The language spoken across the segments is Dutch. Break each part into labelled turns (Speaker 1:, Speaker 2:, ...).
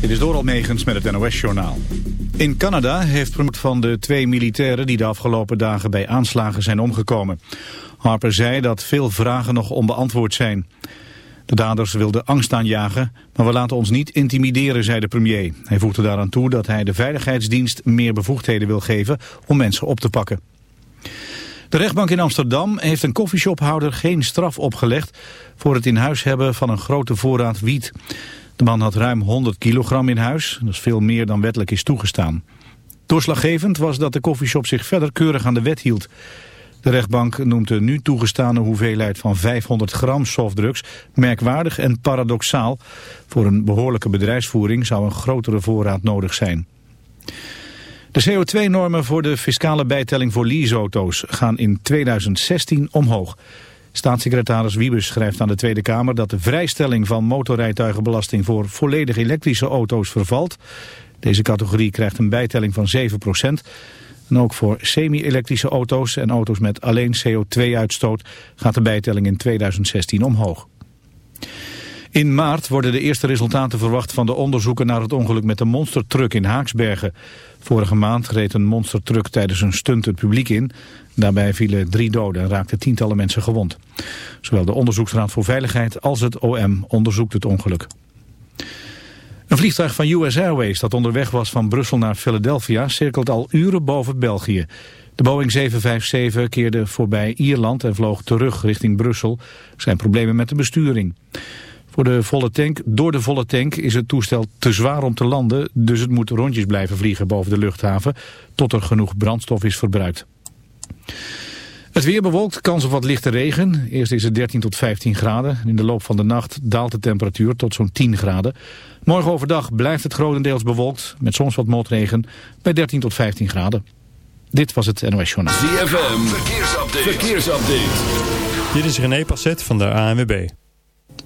Speaker 1: Dit is Doral Megens met het NOS-journaal. In Canada heeft promoot van de twee militairen die de afgelopen dagen bij aanslagen zijn omgekomen. Harper zei dat veel vragen nog onbeantwoord zijn. De daders wilden angst aanjagen, maar we laten ons niet intimideren, zei de premier. Hij voegde daaraan toe dat hij de veiligheidsdienst meer bevoegdheden wil geven om mensen op te pakken. De rechtbank in Amsterdam heeft een koffieshophouder geen straf opgelegd voor het in huis hebben van een grote voorraad wiet. De man had ruim 100 kilogram in huis, dat is veel meer dan wettelijk is toegestaan. Doorslaggevend was dat de koffieshop zich verder keurig aan de wet hield. De rechtbank noemt de nu toegestane hoeveelheid van 500 gram softdrugs merkwaardig en paradoxaal. Voor een behoorlijke bedrijfsvoering zou een grotere voorraad nodig zijn. De CO2-normen voor de fiscale bijtelling voor leaseauto's gaan in 2016 omhoog. Staatssecretaris Wiebes schrijft aan de Tweede Kamer dat de vrijstelling van motorrijtuigenbelasting voor volledig elektrische auto's vervalt. Deze categorie krijgt een bijtelling van 7% En ook voor semi-elektrische auto's en auto's met alleen CO2-uitstoot gaat de bijtelling in 2016 omhoog. In maart worden de eerste resultaten verwacht van de onderzoeken naar het ongeluk met de monstertruck in Haaksbergen. Vorige maand reed een monstertruck tijdens een stunt het publiek in. Daarbij vielen drie doden en raakten tientallen mensen gewond. Zowel de Onderzoeksraad voor Veiligheid als het OM onderzoekt het ongeluk. Een vliegtuig van US Airways dat onderweg was van Brussel naar Philadelphia cirkelt al uren boven België. De Boeing 757 keerde voorbij Ierland en vloog terug richting Brussel. Er zijn problemen met de besturing. Voor de volle tank, door de volle tank is het toestel te zwaar om te landen, dus het moet rondjes blijven vliegen boven de luchthaven tot er genoeg brandstof is verbruikt. Het weer bewolkt, kans op wat lichte regen. Eerst is het 13 tot 15 graden. In de loop van de nacht daalt de temperatuur tot zo'n 10 graden. Morgen overdag blijft het grotendeels bewolkt, met soms wat motregen, bij 13 tot 15 graden. Dit was het NOS Journaal.
Speaker 2: ZFM, verkeersupdate. verkeersupdate.
Speaker 3: Dit is René Passet van de ANWB.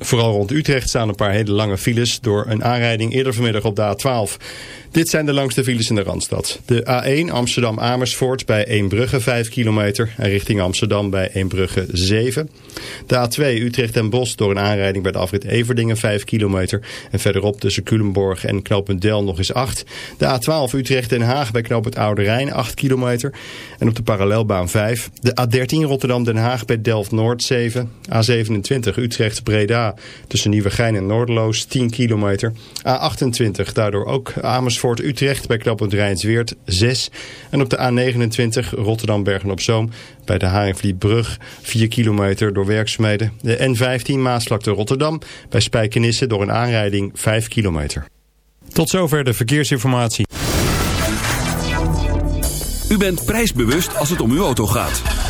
Speaker 3: Vooral rond Utrecht staan een paar hele lange files door een aanrijding eerder vanmiddag op de A12. Dit zijn de langste files in de Randstad. De A1 Amsterdam-Amersfoort bij Eembrugge 5 kilometer en richting Amsterdam bij Eembrugge 7. De A2 Utrecht en Bos door een aanrijding bij de afrit Everdingen 5 kilometer. En verderop tussen Culemborg en knooppunt Del nog eens 8. De A12 Utrecht-Den Haag bij knooppunt Oude Rijn 8 kilometer. En op de parallelbaan 5. De A13 Rotterdam-Den Haag bij Delft-Noord 7. A27 Utrecht-Breda tussen Nieuwegein en Noordeloos 10 kilometer. A28 daardoor ook Amersfoort Amersfoort Utrecht bij knooppunt Rijnsweert 6. En op de A29 Rotterdam Bergen op Zoom bij de Haringvlietbrug 4 kilometer door werkzaamheden. De N15 Maasvlakte Rotterdam bij Spijkenisse door een aanrijding 5 kilometer. Tot zover de verkeersinformatie.
Speaker 2: U bent prijsbewust als het om uw auto gaat.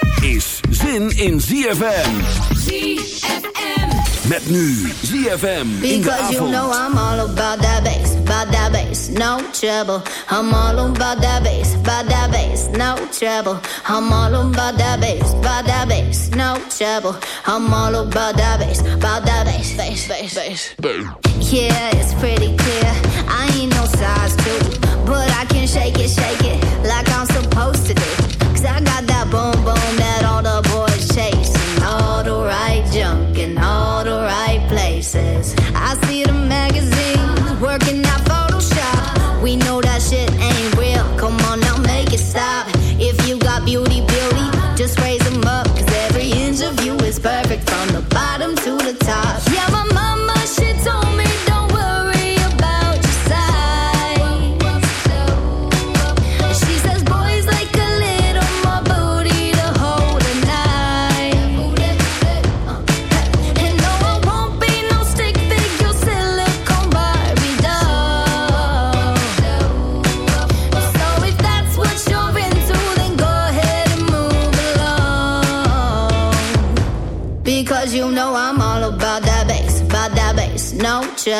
Speaker 2: is zin in ZFM.
Speaker 4: ZFM.
Speaker 2: Met nu ZFM
Speaker 4: Because you know I'm all about that bass, about that bass, no trouble. I'm all about that bass, about that bass, no trouble. I'm all about that bass, about that bass, no trouble. I'm all about that bass, about that bass, bass, bass, bass. Yeah, it's pretty clear. I ain't no size two, but I can shake it, shake it like I'm supposed to do.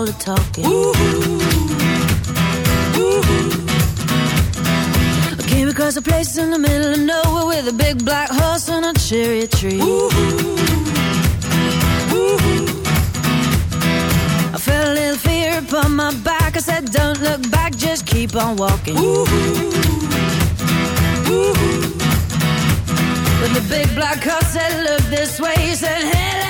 Speaker 4: All
Speaker 5: the
Speaker 6: talking. I came across a place in the middle of nowhere with a big black horse and a cherry tree. I felt a little fear upon my back. I said, Don't look back, just keep on walking. When the big black horse said, Look this way, he said, Hey,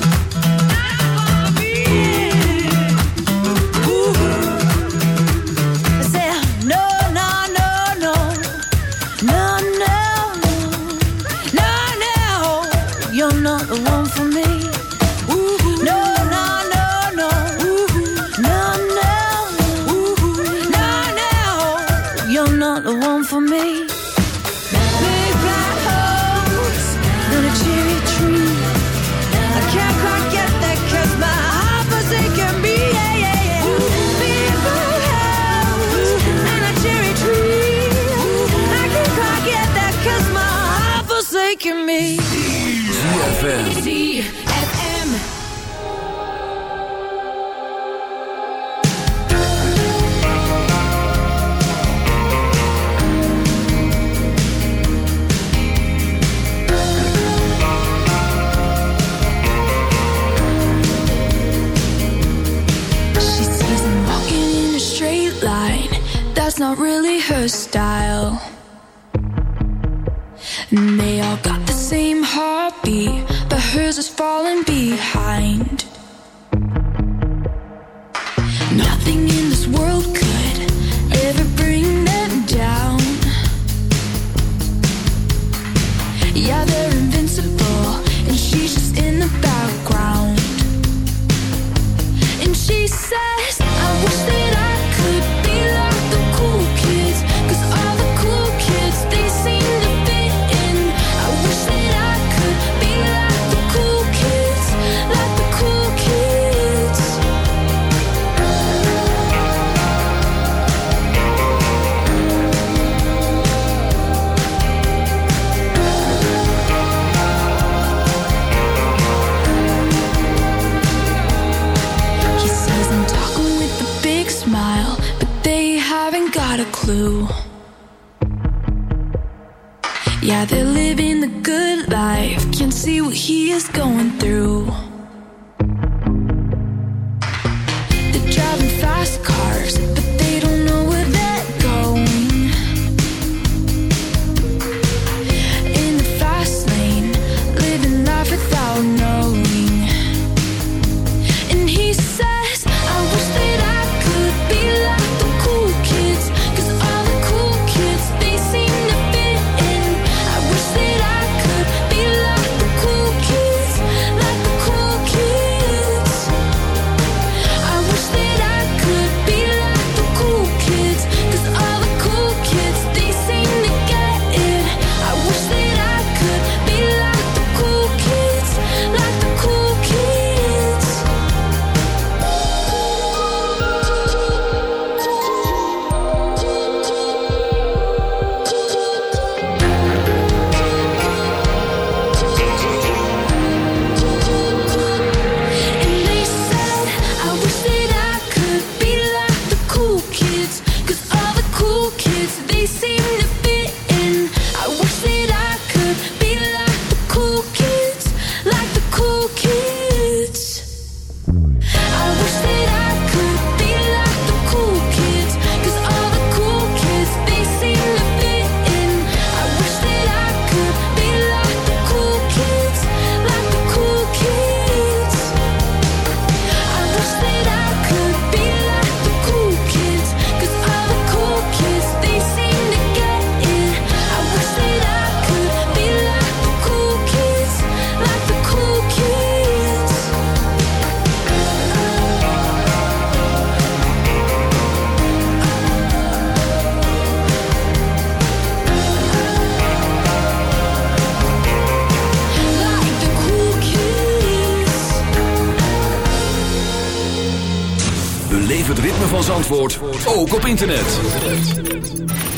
Speaker 2: Zandvoort, ook op internet.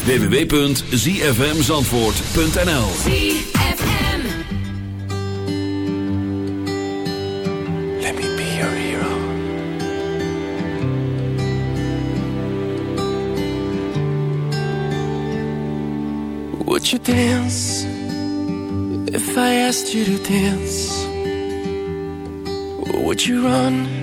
Speaker 2: www.zfmzandvoort.nl
Speaker 7: Let me be your hero. Would you dance if I asked you to dance? Would you run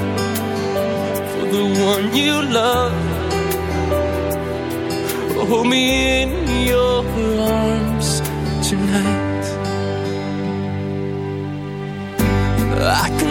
Speaker 7: one you love? Hold me in your arms tonight. I can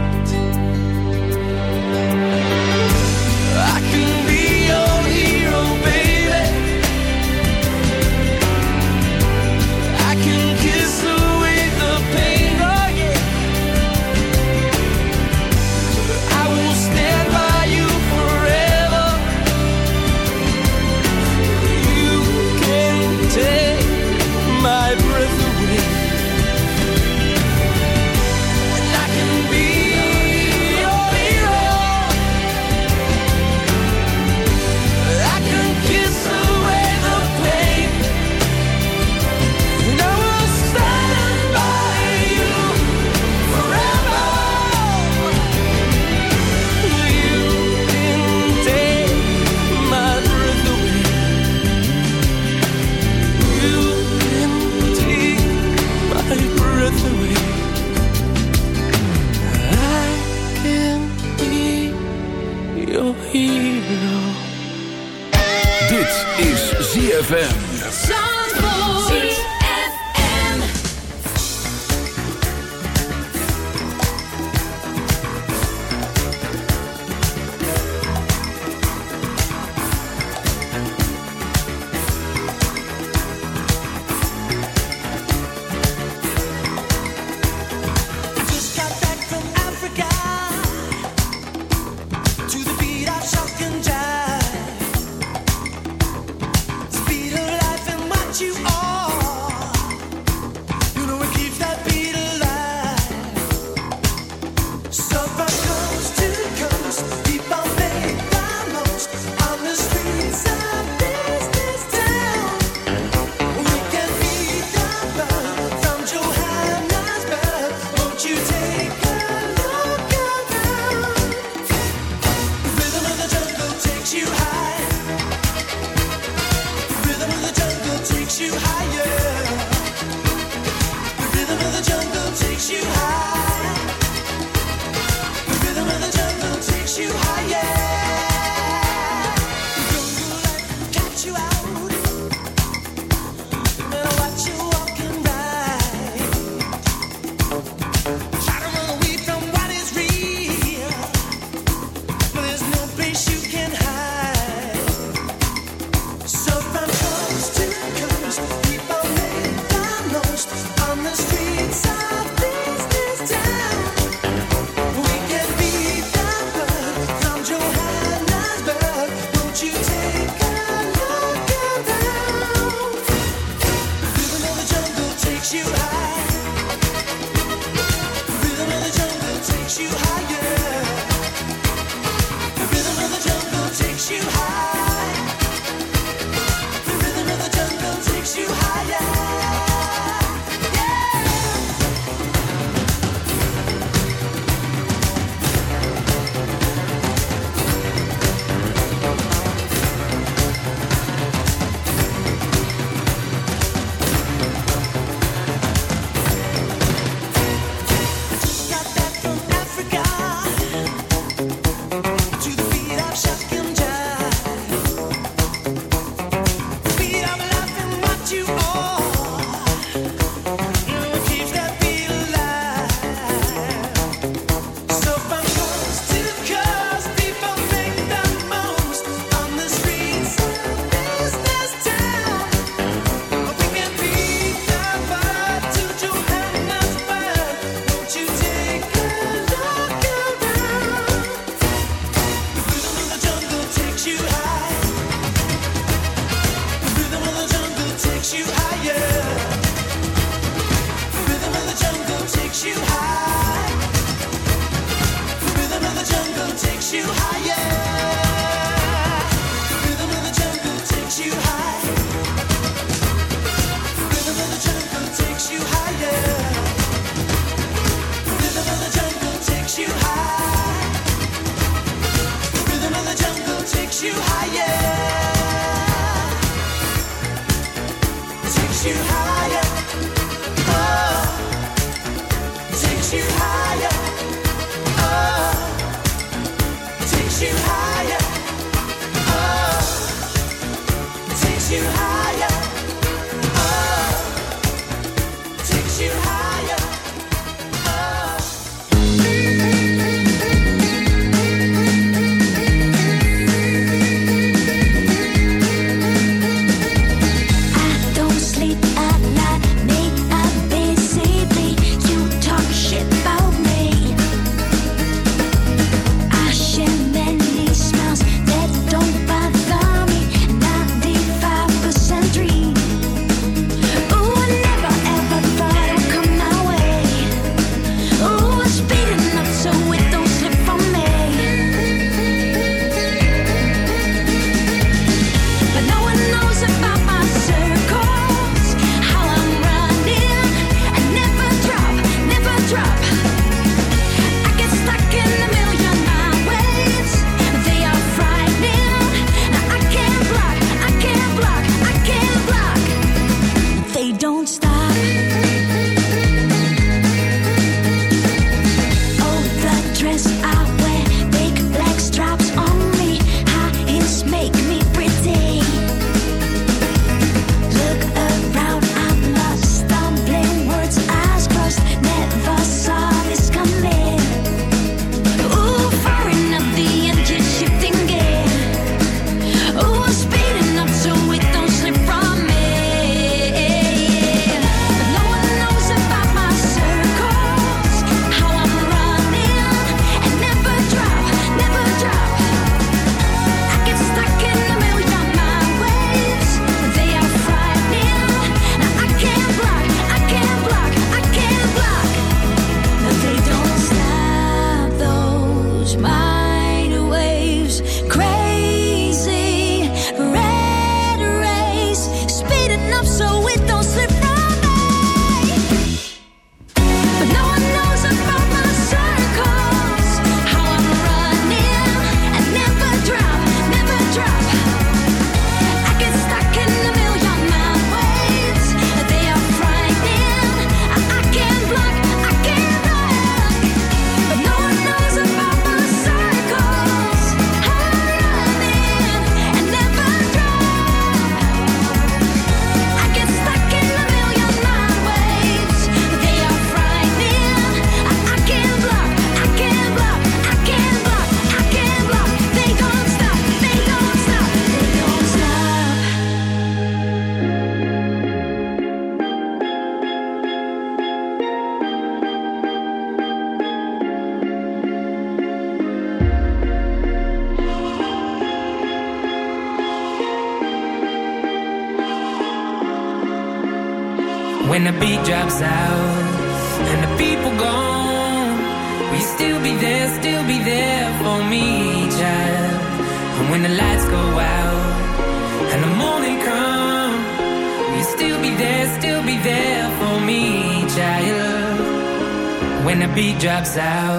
Speaker 8: vibes out.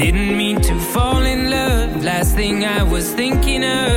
Speaker 8: Didn't mean to fall in love. Last thing I was thinking of.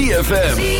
Speaker 2: ZFM.